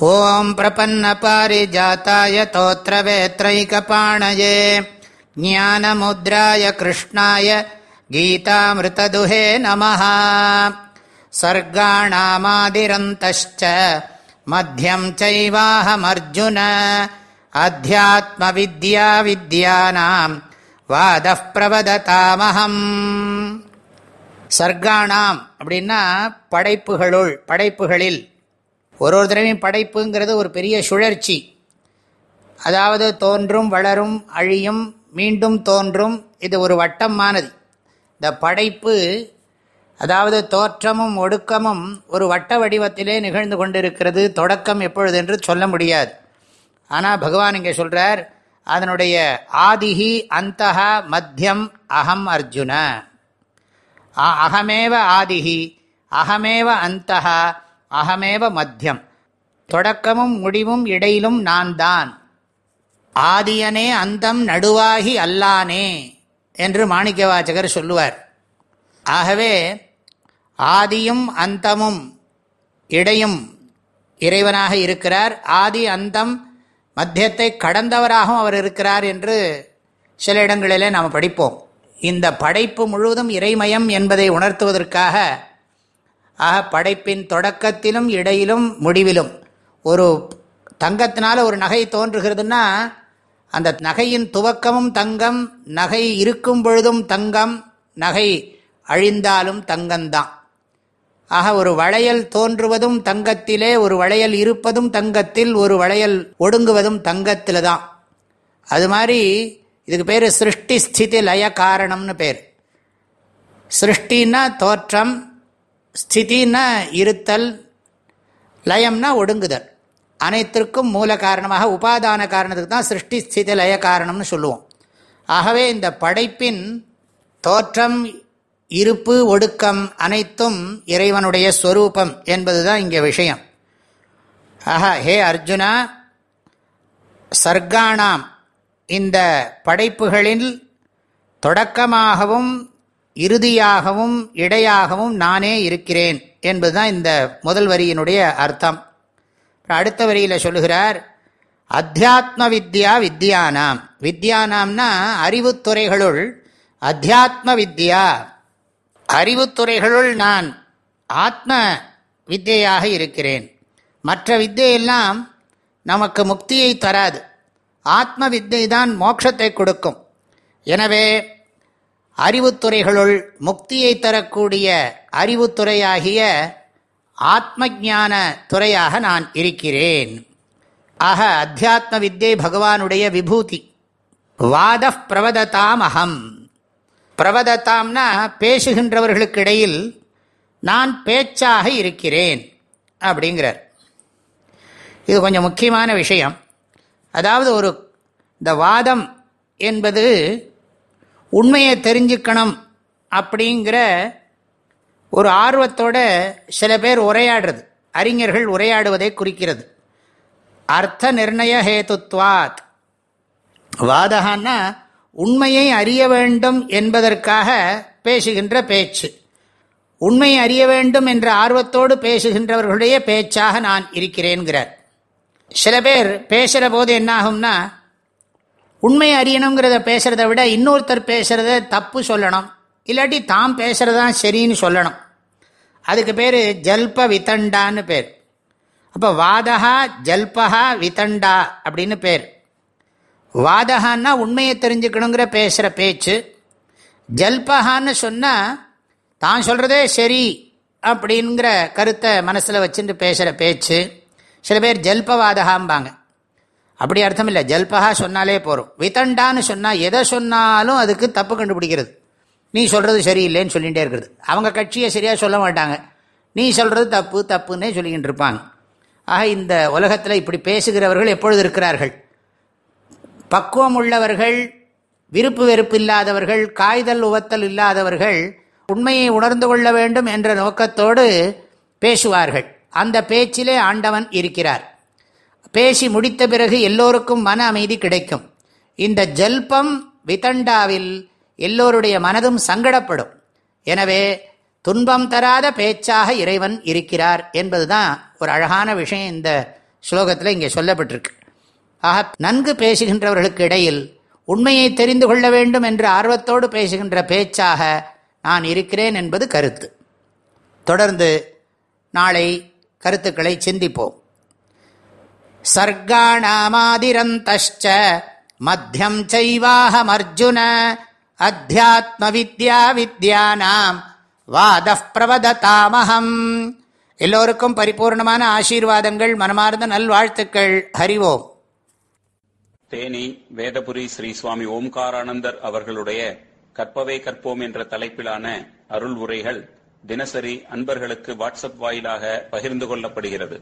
ॐ प्रपन्नपारिजाताय तोत्रवेत्रैकपाणये ज्ञानमुद्राय कृष्णाय गीतामृतदुहे नमः सर्गाणामादिरन्तश्च मध्यं चैवाहमर्जुन अध्यात्मविद्या विद्यानां वादः प्रवदतामहम् சர்க்கானாம் அப்படின்னா படைப்புகளுள் படைப்புகளில் ஒரு ஒரு தடவையும் படைப்புங்கிறது ஒரு பெரிய சுழற்சி. அதாவது தோன்றும் வளரும் அழியும் மீண்டும் தோன்றும் இது ஒரு வட்டமானது. இந்த படைப்பு அதாவது தோற்றமும் ஒடுக்கமும் ஒரு வட்ட வடிவத்திலே நிகழ்ந்து கொண்டிருக்கிறது தொடக்கம் எப்பொழுது என்று சொல்ல முடியாது. ஆனால் பகவான் இங்கே சொல்கிறார் அதனுடைய ஆதிகி அந்தகா மத்தியம் அகம் அர்ஜுன. அகமேவ ஆதிகி அகமேவ அந்தகா அகமேவ மத்தியம். தொடக்கமும் முடிவும் இடையிலும் நான் தான் ஆதியனே அந்தம் நடுவாகி அல்லானே என்று மாணிக்கவாச்சகர் சொல்லுவார். ஆகவே ஆதியும் அந்தமும் இடையும் இறைவனாக இருக்கிறார். ஆதி அந்தம் மத்தியத்தை கடந்தவராகவும் அவர் இருக்கிறார் என்று சில இடங்களிலே நாம் படிப்போம். இந்த படைப்பு முழுவதும் இறைமயம் என்பதை உணர்த்துவதற்காக ஆக படைப்பின் தொடக்கத்திலும் இடையிலும் முடிவிலும். ஒரு தங்கத்தினால ஒரு நகை தோன்றுகிறதுனா அந்த நகையின் துவக்கமும் தங்கம் நகை இருக்கும் பொழுதும் தங்கம் நகை அழிந்தாலும் தங்கம்தான். ஆக ஒரு வளையல் தோன்றுவதும் தங்கத்திலே ஒரு வளையல் இருப்பதும் தங்கத்தில் ஒரு வளையல் ஒடுங்குவதும் தங்கத்தில் தான் அது மாதிரி இதுக்கு பேர் சிருஷ்டி ஸ்திதி லய காரணம்னு பேர். சிருஷ்டின்னா தோற்றம் ஸ்திதின்னா இருத்தல் லயம்னா ஒடுங்குதல். அனைத்திற்கும் மூல காரணமாக உபாதான காரணத்துக்கு தான் சிருஷ்டி ஸ்திதி லய காரணம்னு சொல்லுவோம். ஆகவே இந்த படைப்பின் தோற்றம் இருப்பு ஒடுக்கம் அனைத்தும் இறைவனுடைய ஸ்வரூபம் என்பதுதான் இங்கே விஷயம். ஆஹா ஹே அர்ஜுனா சர்க்கானாம் இந்த படைப்புகளில் தொடக்கமாகவும் இறுதியாகவும் இடையாகவும் நானே இருக்கிறேன் என்பதுதான் இந்த முதல் வரியினுடைய அர்த்தம். அடுத்த வரியில் சொல்லுகிறார் அத்தியாத்ம வித்யா வித்யானாம். வித்யானாம்னா அறிவுத்துறைகளுள் அத்தியாத்ம வித்யா. அறிவுத்துறைகளுள் நான் ஆத்ம வித்தியாக இருக்கிறேன். மற்ற வித்தியெல்லாம் நமக்கு முக்தியை தராது. ஆத்ம வித்தை தான் மோட்சத்தை கொடுக்கும். எனவே அறிவுத்துறைகளுள் முக்தியை தரக்கூடிய அறிவுத்துறையாகிய ஆத்ம ஜான துறையாக நான் இருக்கிறேன். ஆக அத்தியாத்ம வித்யை பகவானுடைய விபூதி. வாத பிரவதத்தாம் அகம் பிரவதத்தாம்னா பேசுகின்றவர்களுக்கு இடையில் நான் பேச்சாக இருக்கிறேன் அப்படிங்கிறார். இது கொஞ்சம் முக்கியமான விஷயம். அதாவது ஒரு இந்த வாதம் என்பது உண்மையை தெரிஞ்சுக்கணும் அப்படிங்கிற ஒரு ஆர்வத்தோட சில பேர் உரையாடுறது. அறிஞர்கள் உரையாடுவதை குறிக்கிறது. அர்த்த நிர்ணய ஹேத்துத்வாத் வாதகான்னா உண்மையை அறிய வேண்டும் என்பதற்காக பேசுகின்ற பேச்சு. உண்மையை அறிய வேண்டும் என்ற ஆர்வத்தோடு பேசுகின்றவர்களுடைய பேச்சாக நான் இருக்கிறேன்கிறார். சில பேர் பேசுகிற போது என்னாகும்னா உண்மை அறியணுங்கிறத பேசுகிறத விட இன்னொருத்தர் பேசுகிறத தப்பு சொல்லணும். இல்லாட்டி தாம் பேசுகிறதான் சரின்னு சொல்லணும். அதுக்கு பேர் ஜல்ப வித்தண்டான்னு பேர். அப்போ வாதகா ஜல்பகா வித்தண்டா அப்படின்னு பேர். வாதகான்னா உண்மையை தெரிஞ்சுக்கணுங்கிற பேசுகிற பேச்சு. ஜல்பகான்னு சொன்னால் தான் சொல்கிறதே சரி அப்படிங்கிற கருத்தை மனசில் வச்சுட்டு பேசுகிற பேச்சு. சில பேர் ஜல்பவாதகாம்பாங்க அப்படி அர்த்தம் இல்லை ஜல்பகா சொன்னாலே போகிறோம் வித்தண்டான்னு சொன்னால் எதை சொன்னாலும் அதுக்கு தப்பு கண்டுபிடிக்கிறது. நீ சொல்கிறது சரியில்லைன்னு சொல்லிகிட்டே இருக்கிறது. அவங்க கட்சியை சரியாக சொல்ல மாட்டாங்க. நீ சொல்கிறது தப்பு தப்புன்னே சொல்லிக்கிட்டு இருப்பாங்க. ஆக இந்த உலகத்தில் இப்படி பேசுகிறவர்கள் எப்பொழுது இருக்கிறார்கள்? பக்குவம் உள்ளவர்கள் விருப்பு வெறுப்பு இல்லாதவர்கள் காய்தல் உவத்தல் இல்லாதவர்கள் உண்மையை உணர்ந்து கொள்ள வேண்டும் என்ற நோக்கத்தோடு பேசுவார்கள். அந்த பேச்சிலே ஆண்டவன் இருக்கிறார். பேசி முடித்த பிறகு எல்லோருக்கும் மன அமைதி கிடைக்கும். இந்த ஜல்பம் விதண்டாவில் எல்லோருடைய மனதும் சங்கடப்படும். எனவே துன்பம் தராத பேச்சாக இறைவன் இருக்கிறார் என்பதுதான் ஒரு அழகான விஷயம் இந்த ஸ்லோகத்தில் இங்கே சொல்லப்பட்டிருக்கு. ஆக நன்கு பேசுகின்றவர்களுக்கு இடையில் உண்மையை தெரிந்து கொள்ள வேண்டும் என்று ஆர்வத்தோடு பேசுகின்ற பேச்சாக நான் இருக்கிறேன் என்பது கருத்து. தொடர்ந்து நாளை கருத்துக்களை சிந்திப்போம். சர்காணாமாதிரந்தச்ச மத்தியம் செய்வாஹம் அர்ஜுன அத்தியாத்ம வித்யா வித்யானாம் வாத பிரவததாமகம் எல்லோருக்கும் பரிபூர்ணமான ஆசீர்வாதங்கள் மனமார்ந்த நல்வாழ்த்துக்கள். ஹரிவோம். தேனி வேதபுரி ஸ்ரீ சுவாமி ஓம்காரானந்தர் அவர்களுடைய கற்பவே கற்போம் என்ற தலைப்பிலான அருள் உரைகள் தினசரி அன்பர்களுக்கு வாட்ஸ்அப் வாயிலாக பகிர்ந்து கொள்ளப்படுகிறது.